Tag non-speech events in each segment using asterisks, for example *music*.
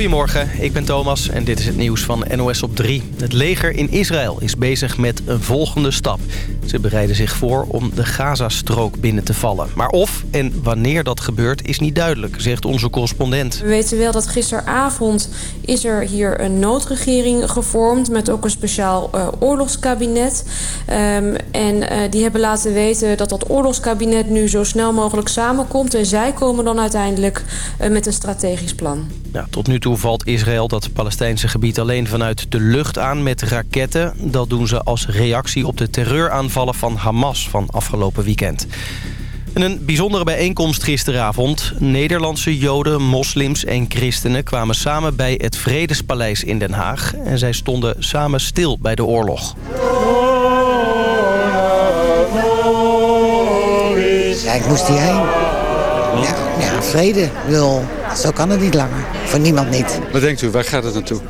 Goedemorgen, ik ben Thomas en dit is het nieuws van NOS op 3. Het leger in Israël is bezig met een volgende stap. Ze bereiden zich voor om de Gazastrook binnen te vallen. Maar of en wanneer dat gebeurt is niet duidelijk, zegt onze correspondent. We weten wel dat gisteravond is er hier een noodregering gevormd... met ook een speciaal uh, oorlogskabinet. Um, en uh, die hebben laten weten dat dat oorlogskabinet nu zo snel mogelijk samenkomt... en zij komen dan uiteindelijk uh, met een strategisch plan. Ja, tot nu toe valt Israël dat Palestijnse gebied alleen vanuit de lucht aan met raketten. Dat doen ze als reactie op de terreuraanvallen van Hamas van afgelopen weekend. En een bijzondere bijeenkomst gisteravond. Nederlandse joden, moslims en christenen kwamen samen bij het Vredespaleis in Den Haag. En zij stonden samen stil bij de oorlog. Ja, ik moest hierheen. Ja, vrede wil. Zo kan het niet langer. Voor niemand niet. Wat denkt u, waar gaat het naartoe?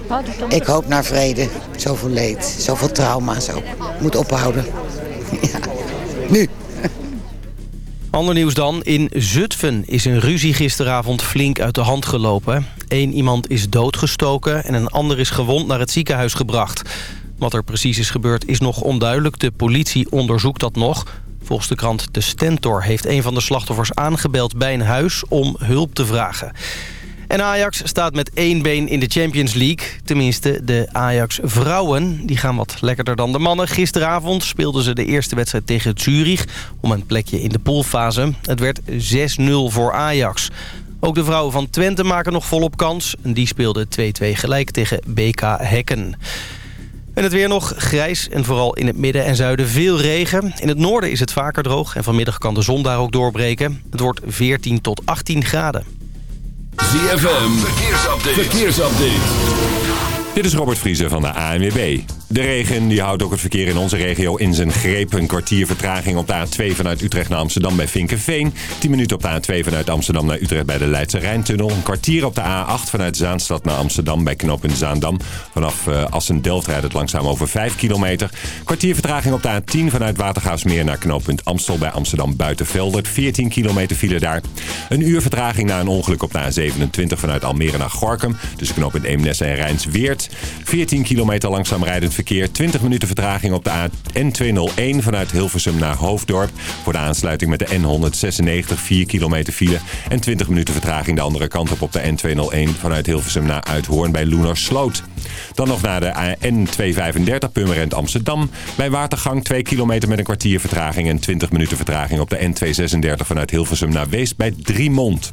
Ik hoop naar vrede. Zoveel leed, zoveel trauma's ook. Moet ophouden. *laughs* Ja, nu. *laughs* Ander nieuws dan. In Zutphen is een ruzie gisteravond flink uit de hand gelopen. Eén iemand is doodgestoken en een ander is gewond naar het ziekenhuis gebracht. Wat er precies is gebeurd is nog onduidelijk. De politie onderzoekt dat nog. Volgens de krant De Stentor heeft een van de slachtoffers aangebeld bij een huis om hulp te vragen. En Ajax staat met één been in de Champions League. Tenminste, de Ajax-vrouwen. Die gaan wat lekkerder dan de mannen. Gisteravond speelden ze de eerste wedstrijd tegen Zurich... om een plekje in de poolfase. Het werd 6-0 voor Ajax. Ook de vrouwen van Twente maken nog volop kans. Die speelden 2-2 gelijk tegen BK Hekken. En het weer nog grijs en vooral in het midden en zuiden veel regen. In het noorden is het vaker droog en vanmiddag kan de zon daar ook doorbreken. Het wordt 14 tot 18 graden. ZFM, verkeersupdate. verkeersupdate. Dit is Robert Vriezen van de ANWB. De regen die houdt ook het verkeer in onze regio in zijn greep. Een kwartier vertraging op de A2 vanuit Utrecht naar Amsterdam bij Vinkenveen. 10 minuten op de A2 vanuit Amsterdam naar Utrecht bij de Leidse Rijntunnel. Een kwartier op de A8 vanuit Zaanstad naar Amsterdam bij knooppunt Zaandam. Vanaf uh, Assen-Delft rijdt het langzaam over 5 kilometer. Kwartier vertraging op de A10 vanuit Watergaasmeer naar knooppunt Amstel bij Amsterdam Buitenveldert. 14 kilometer file daar. Een uur vertraging na een ongeluk op de A27 vanuit Almere naar Gorkum. Tussen knooppunt Eemnes en Rijnsweert. 14 kilometer langzaam rijdend verkeer. 20 minuten vertraging op de N201 vanuit Hilversum naar Hoofddorp. Voor de aansluiting met de N196 4 kilometer file. En 20 minuten vertraging de andere kant op op de N201 vanuit Hilversum naar Uithoorn bij Loenersloot. Dan nog naar de N235 Purmerend Amsterdam. Bij Watergang 2 kilometer met een kwartier vertraging en 20 minuten vertraging op de N236 vanuit Hilversum naar Weest bij Driemond.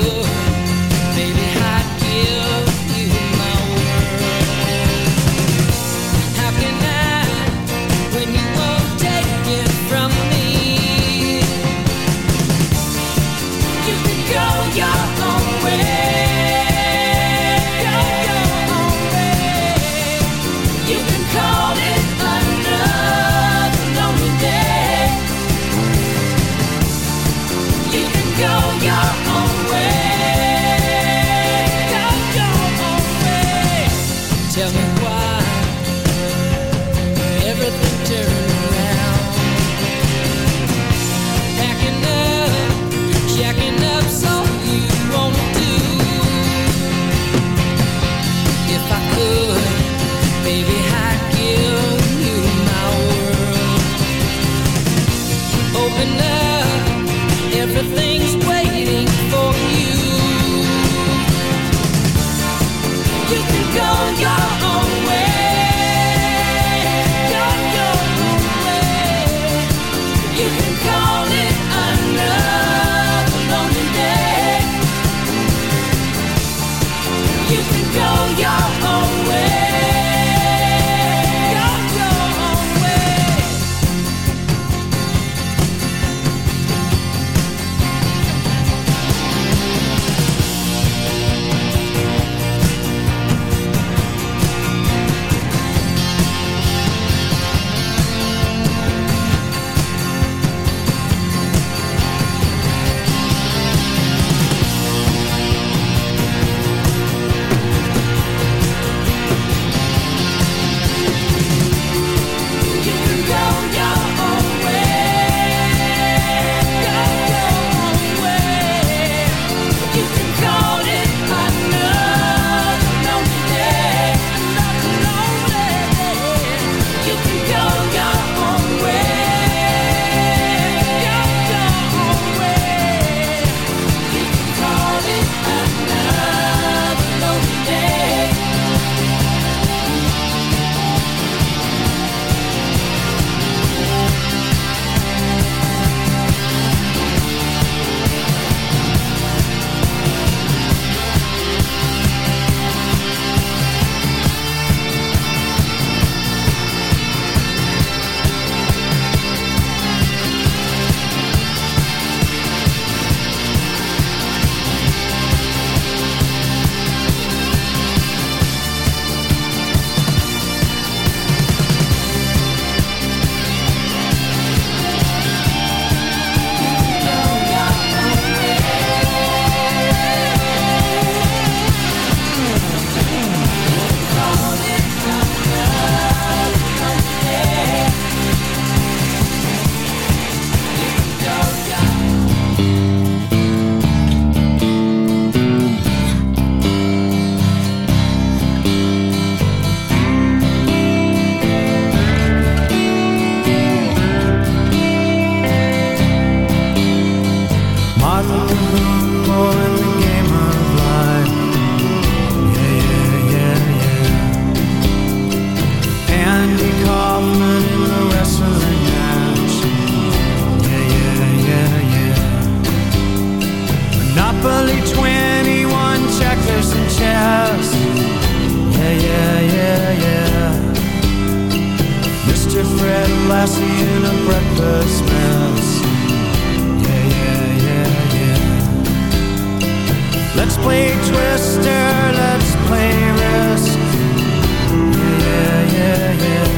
if Let's play Twister, let's play Risk. Yeah, yeah, yeah.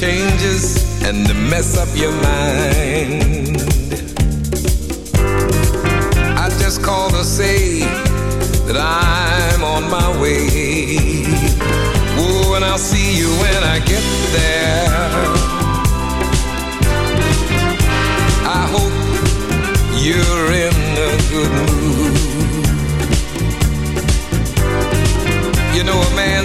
changes and to mess up your mind. I just called to say that I'm on my way. Oh, and I'll see you when I get there. I hope you're in a good mood.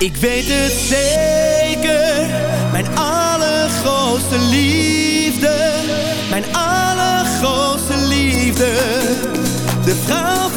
Ik weet het zeker, mijn allergrootste liefde, mijn allergrootste liefde. De vrouw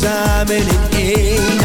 samen in één.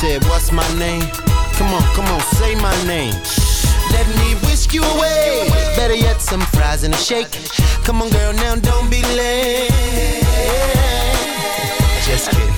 Say what's my name? Come on, come on, say my name. Let me whisk you away. Better yet, some fries and a shake. Come on, girl, now don't be late. Just kidding.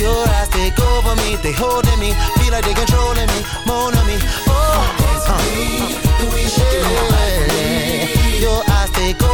your eyes take over me, they holding me, feel like they controlling me, more on me. Oh, uh. yeah. Your eyes take over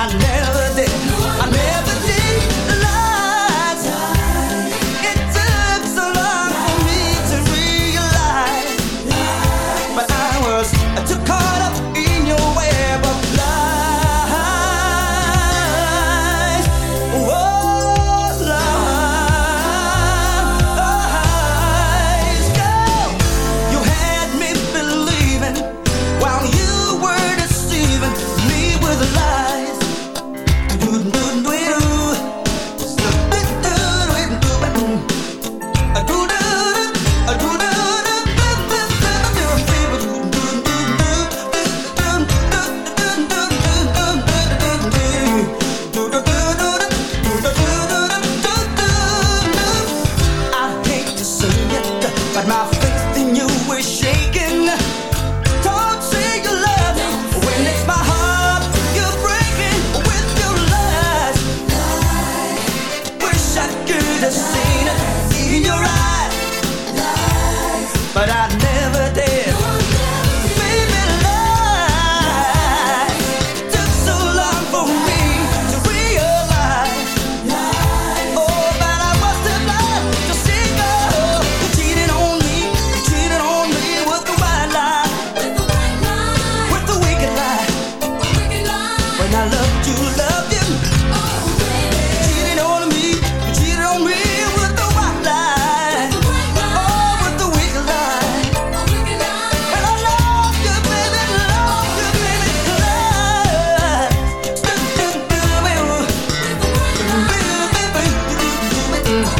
I let Mm-hmm.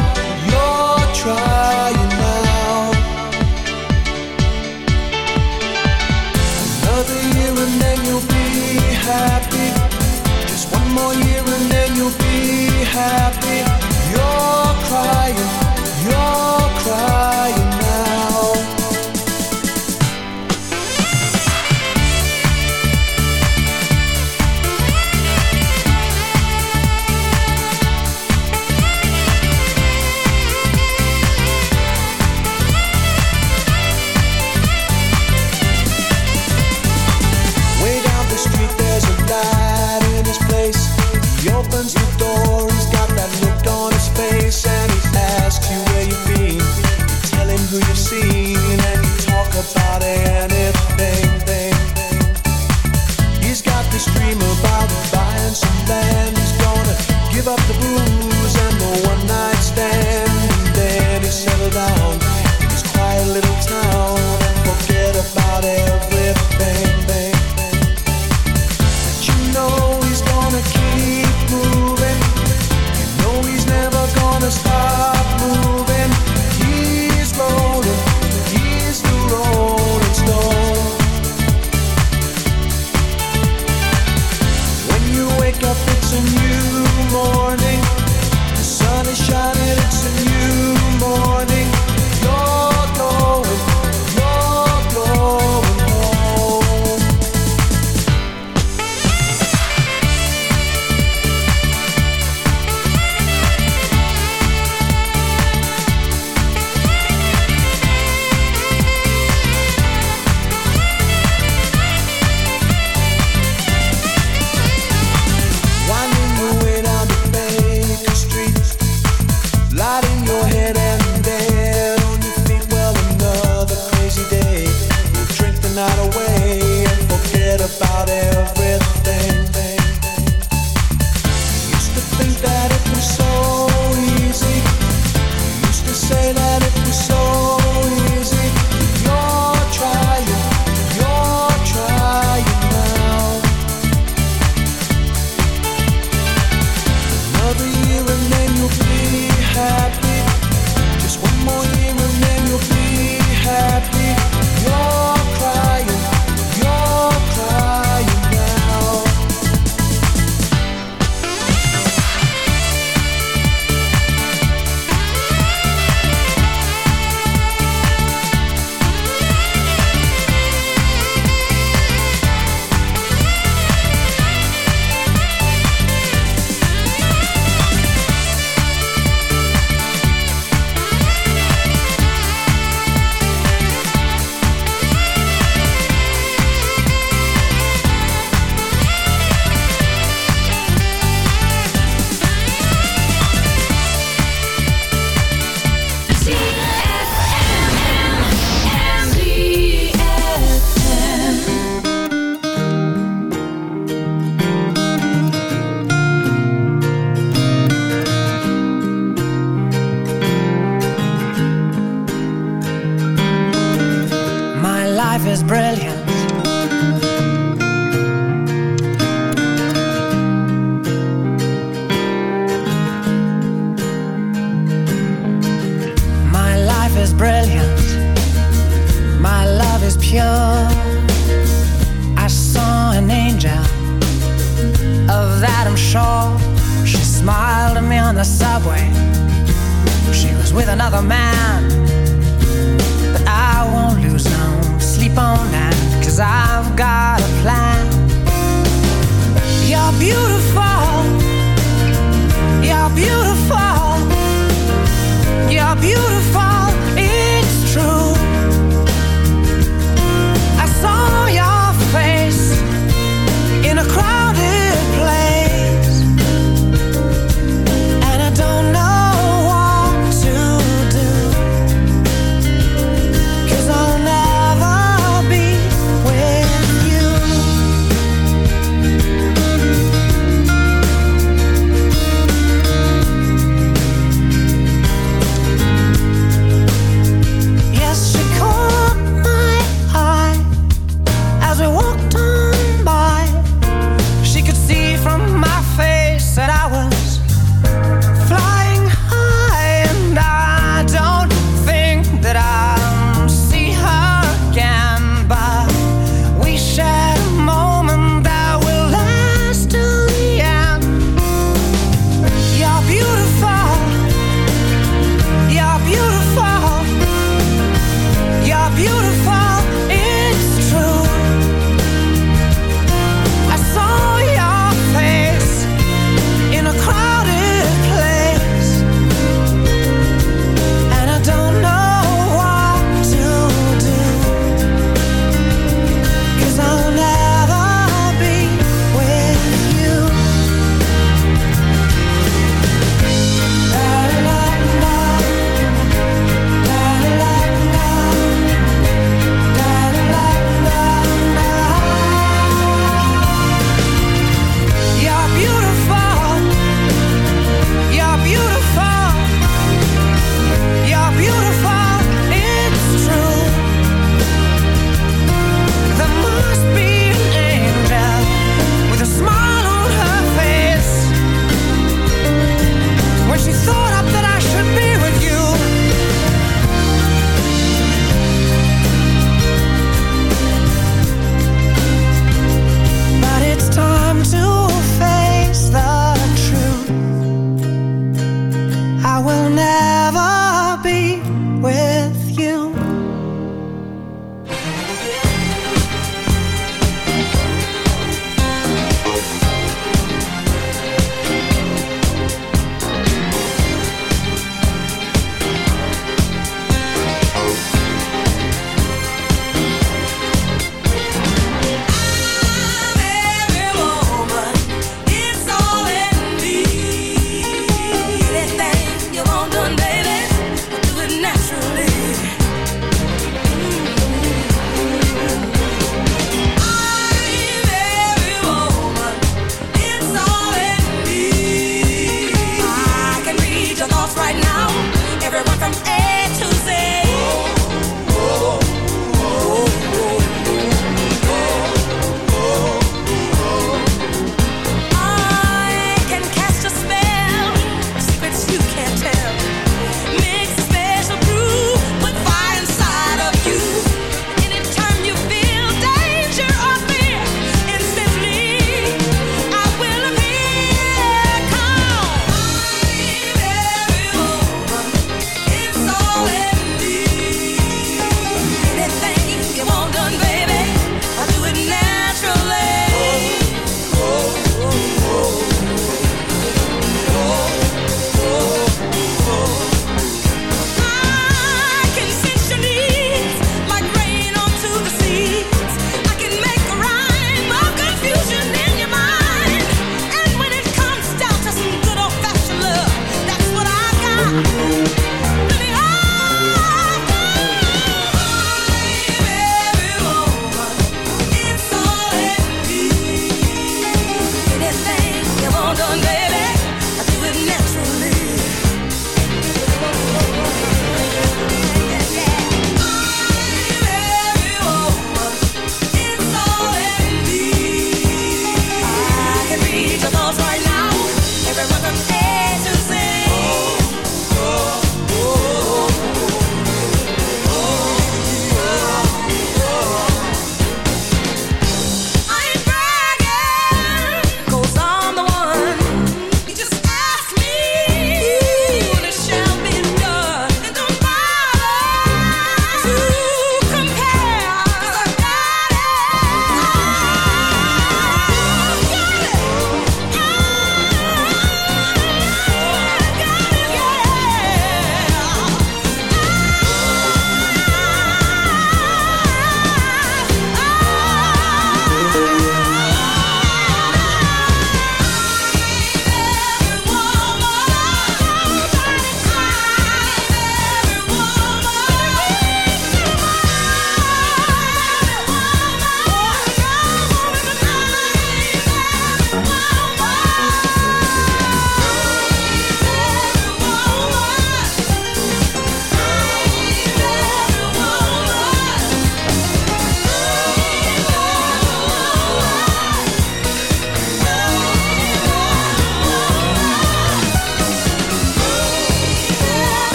happy. Just one more year and then you'll be happy. You're crying.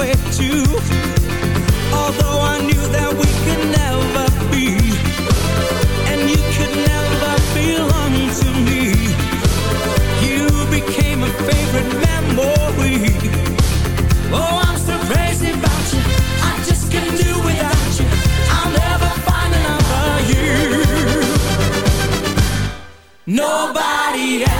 way too Although I knew that we could never be And you could never belong to me You became a favorite memory. Oh, I'm so crazy about you. I just couldn't do without you. I'll never find another you. Nobody else.